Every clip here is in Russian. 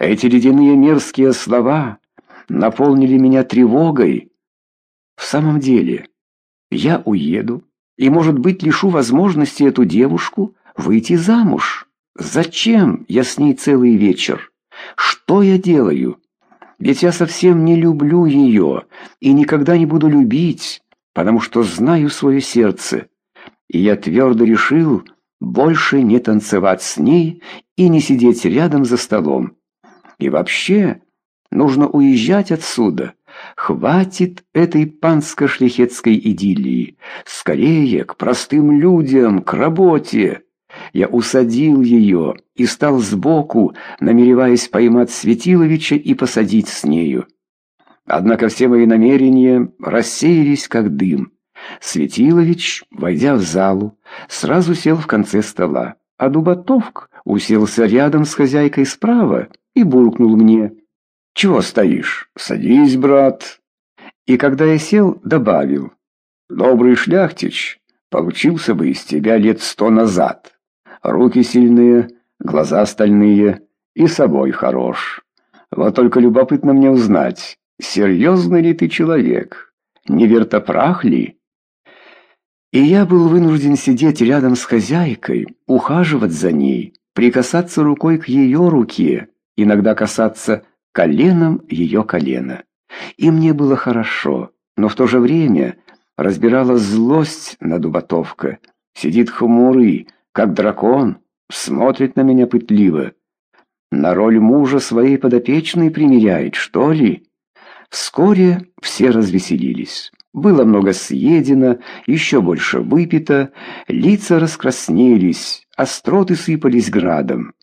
Эти ледяные мерзкие слова наполнили меня тревогой. В самом деле, я уеду и, может быть, лишу возможности эту девушку выйти замуж. Зачем я с ней целый вечер? Что я делаю? Ведь я совсем не люблю ее и никогда не буду любить, потому что знаю свое сердце. И я твердо решил больше не танцевать с ней и не сидеть рядом за столом. И вообще, нужно уезжать отсюда. Хватит этой панско-шляхетской идиллии. Скорее, к простым людям, к работе. Я усадил ее и стал сбоку, намереваясь поймать Светиловича и посадить с нею. Однако все мои намерения рассеялись, как дым. Светилович, войдя в залу, сразу сел в конце стола, а Дубатовк уселся рядом с хозяйкой справа и буркнул мне. «Чего стоишь? Садись, брат!» И когда я сел, добавил. «Добрый шляхтич получился бы из тебя лет сто назад. Руки сильные, глаза стальные и собой хорош. Вот только любопытно мне узнать, серьезный ли ты человек, не вертопрах ли?» И я был вынужден сидеть рядом с хозяйкой, ухаживать за ней, прикасаться рукой к ее руке, иногда касаться коленом ее колена. И мне было хорошо, но в то же время разбирала злость на Дубатовка. Сидит хмурый, как дракон, смотрит на меня пытливо. На роль мужа своей подопечной примеряет, что ли? Вскоре все развеселились. Было много съедено, еще больше выпито, лица раскраснелись, остроты сыпались градом.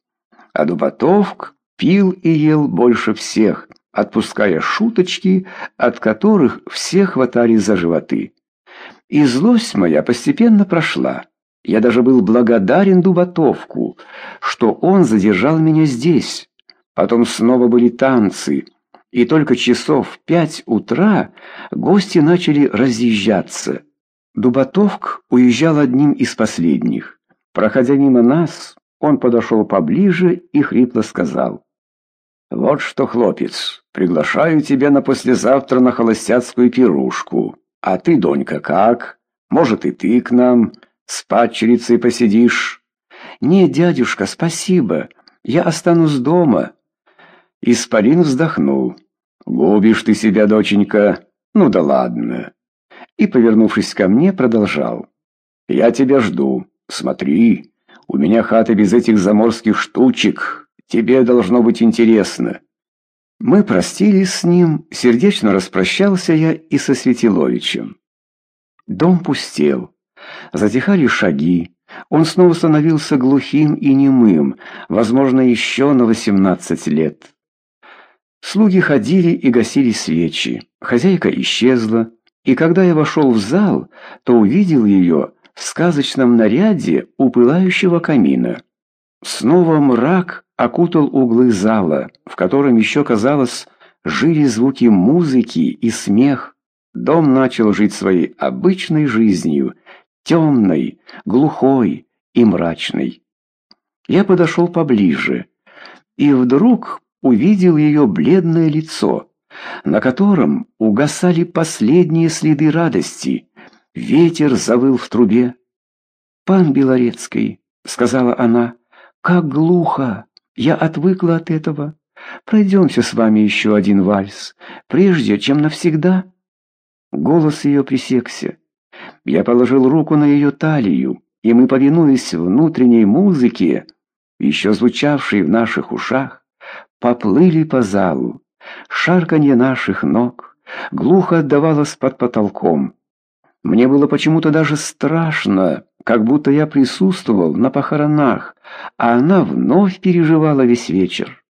А Дубатовк пил и ел больше всех, отпуская шуточки, от которых все хватали за животы. И злость моя постепенно прошла. Я даже был благодарен Дубатовку, что он задержал меня здесь. Потом снова были танцы, и только часов в пять утра гости начали разъезжаться. Дубатовк уезжал одним из последних. Проходя мимо нас, он подошел поближе и хрипло сказал. «Вот что, хлопец, приглашаю тебя на послезавтра на холостяцкую пирушку. А ты, Донька, как? Может, и ты к нам с падчерицей посидишь?» «Нет, дядюшка, спасибо. Я останусь дома». Испарин вздохнул. «Губишь ты себя, доченька? Ну да ладно». И, повернувшись ко мне, продолжал. «Я тебя жду. Смотри, у меня хата без этих заморских штучек». Тебе должно быть интересно». Мы простились с ним, сердечно распрощался я и со Светиловичем. Дом пустел. Затихали шаги. Он снова становился глухим и немым, возможно, еще на восемнадцать лет. Слуги ходили и гасили свечи. Хозяйка исчезла, и когда я вошел в зал, то увидел ее в сказочном наряде у пылающего камина. Снова мрак окутал углы зала, в котором еще, казалось, жили звуки музыки и смех. Дом начал жить своей обычной жизнью, темной, глухой и мрачной. Я подошел поближе и вдруг увидел ее бледное лицо, на котором угасали последние следы радости. Ветер завыл в трубе. «Пан Белорецкий», — сказала она, — как глухо! Я отвыкла от этого. Пройдемся с вами еще один вальс, прежде чем навсегда. Голос ее пресекся. Я положил руку на ее талию, и мы, повинуясь внутренней музыке, еще звучавшей в наших ушах, поплыли по залу. Шарканье наших ног глухо отдавалось под потолком. Мне было почему-то даже страшно, как будто я присутствовал на похоронах, а она вновь переживала весь вечер.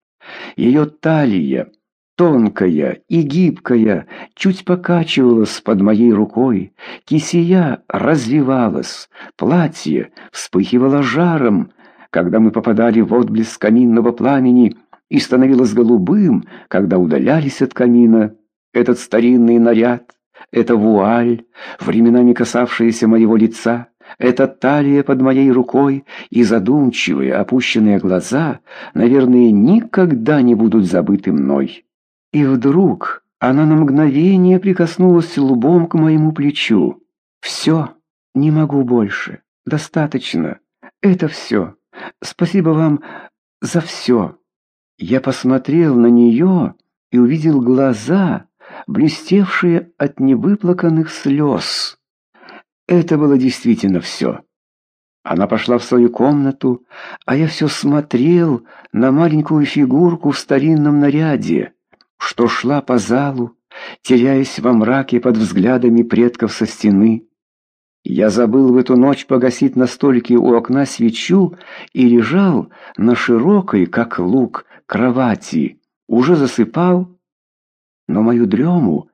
Ее талия, тонкая и гибкая, чуть покачивалась под моей рукой, кисия развивалась, платье вспыхивало жаром, когда мы попадали в отблеск каминного пламени, и становилось голубым, когда удалялись от камина. Этот старинный наряд, эта вуаль, временами касавшаяся моего лица, эта талия под моей рукой и задумчивые опущенные глаза, наверное, никогда не будут забыты мной. И вдруг она на мгновение прикоснулась лбом к моему плечу. «Все, не могу больше, достаточно, это все. Спасибо вам за все». Я посмотрел на нее и увидел глаза, блестевшие от невыплаканных слез. Это было действительно все. Она пошла в свою комнату, а я все смотрел на маленькую фигурку в старинном наряде, что шла по залу, теряясь во мраке под взглядами предков со стены. Я забыл в эту ночь погасить на столике у окна свечу и лежал на широкой, как лук, кровати, уже засыпал, но мою дрему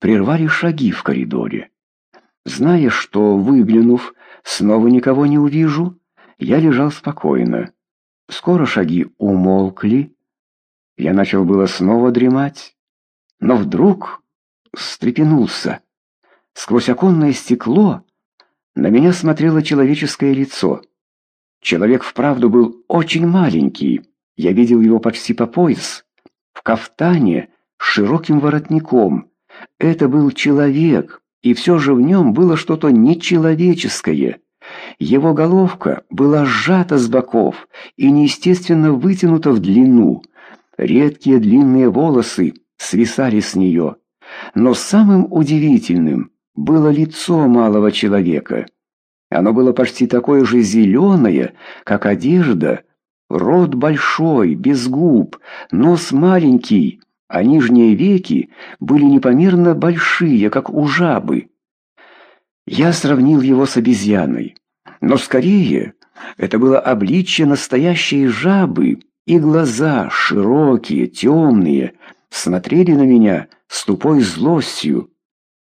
прервали шаги в коридоре. Зная, что, выглянув, снова никого не увижу, я лежал спокойно. Скоро шаги умолкли. Я начал было снова дремать, но вдруг встрепенулся. Сквозь оконное стекло на меня смотрело человеческое лицо. Человек вправду был очень маленький. Я видел его почти по пояс. В кафтане с широким воротником. Это был человек, и все же в нем было что-то нечеловеческое. Его головка была сжата с боков и неестественно вытянута в длину. Редкие длинные волосы свисали с нее. Но самым удивительным было лицо малого человека. Оно было почти такое же зеленое, как одежда, рот большой, без губ, нос маленький, а нижние веки были непомерно большие, как у жабы. Я сравнил его с обезьяной, но скорее это было обличье настоящей жабы, и глаза, широкие, темные, смотрели на меня с тупой злостью.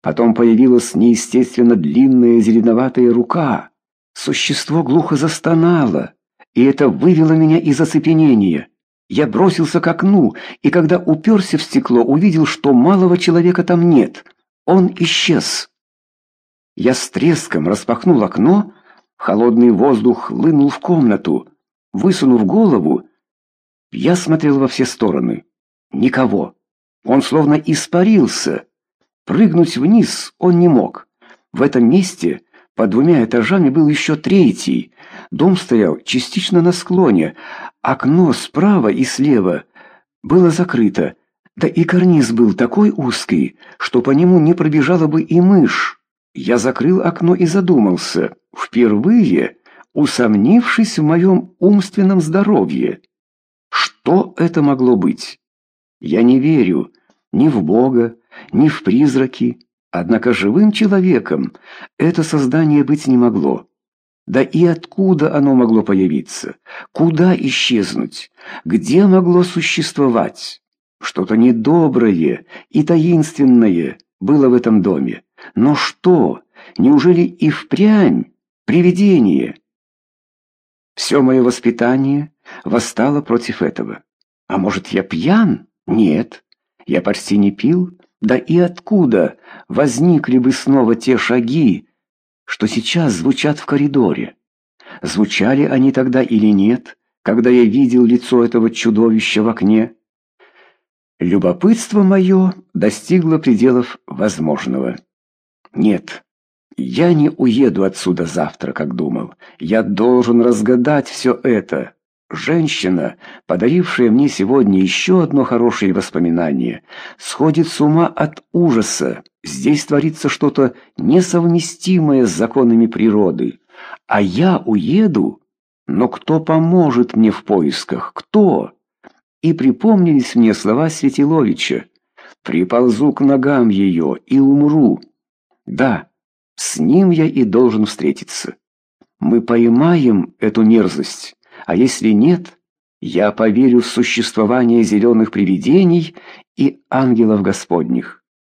Потом появилась неестественно длинная зеленоватая рука. Существо глухо застонало, и это вывело меня из оцепенения. Я бросился к окну, и когда уперся в стекло, увидел, что малого человека там нет. Он исчез. Я с треском распахнул окно, холодный воздух хлынул в комнату. Высунув голову, я смотрел во все стороны. Никого. Он словно испарился. Прыгнуть вниз он не мог. В этом месте под двумя этажами был еще третий. Дом стоял частично на склоне. Окно справа и слева было закрыто. Да и карниз был такой узкий, что по нему не пробежала бы и мышь. Я закрыл окно и задумался, впервые усомнившись в моем умственном здоровье. Что это могло быть? Я не верю ни в Бога, ни в призраки. Однако живым человеком это создание быть не могло. Да и откуда оно могло появиться? Куда исчезнуть? Где могло существовать? Что-то недоброе и таинственное было в этом доме. Но что? Неужели и впрямь привидение? Все мое воспитание восстало против этого. А может, я пьян? Нет, я почти не пил. Да и откуда возникли бы снова те шаги, что сейчас звучат в коридоре? Звучали они тогда или нет, когда я видел лицо этого чудовища в окне? Любопытство мое достигло пределов возможного. Нет, я не уеду отсюда завтра, как думал. Я должен разгадать все это. Женщина, подарившая мне сегодня еще одно хорошее воспоминание, сходит с ума от ужаса. Здесь творится что-то несовместимое с законами природы. А я уеду? Но кто поможет мне в поисках? Кто? И припомнились мне слова Светиловича. «Приползу к ногам ее и умру». Да, с ним я и должен встретиться. Мы поймаем эту мерзость. А если нет, я поверю в существование зеленых привидений и ангелов Господних.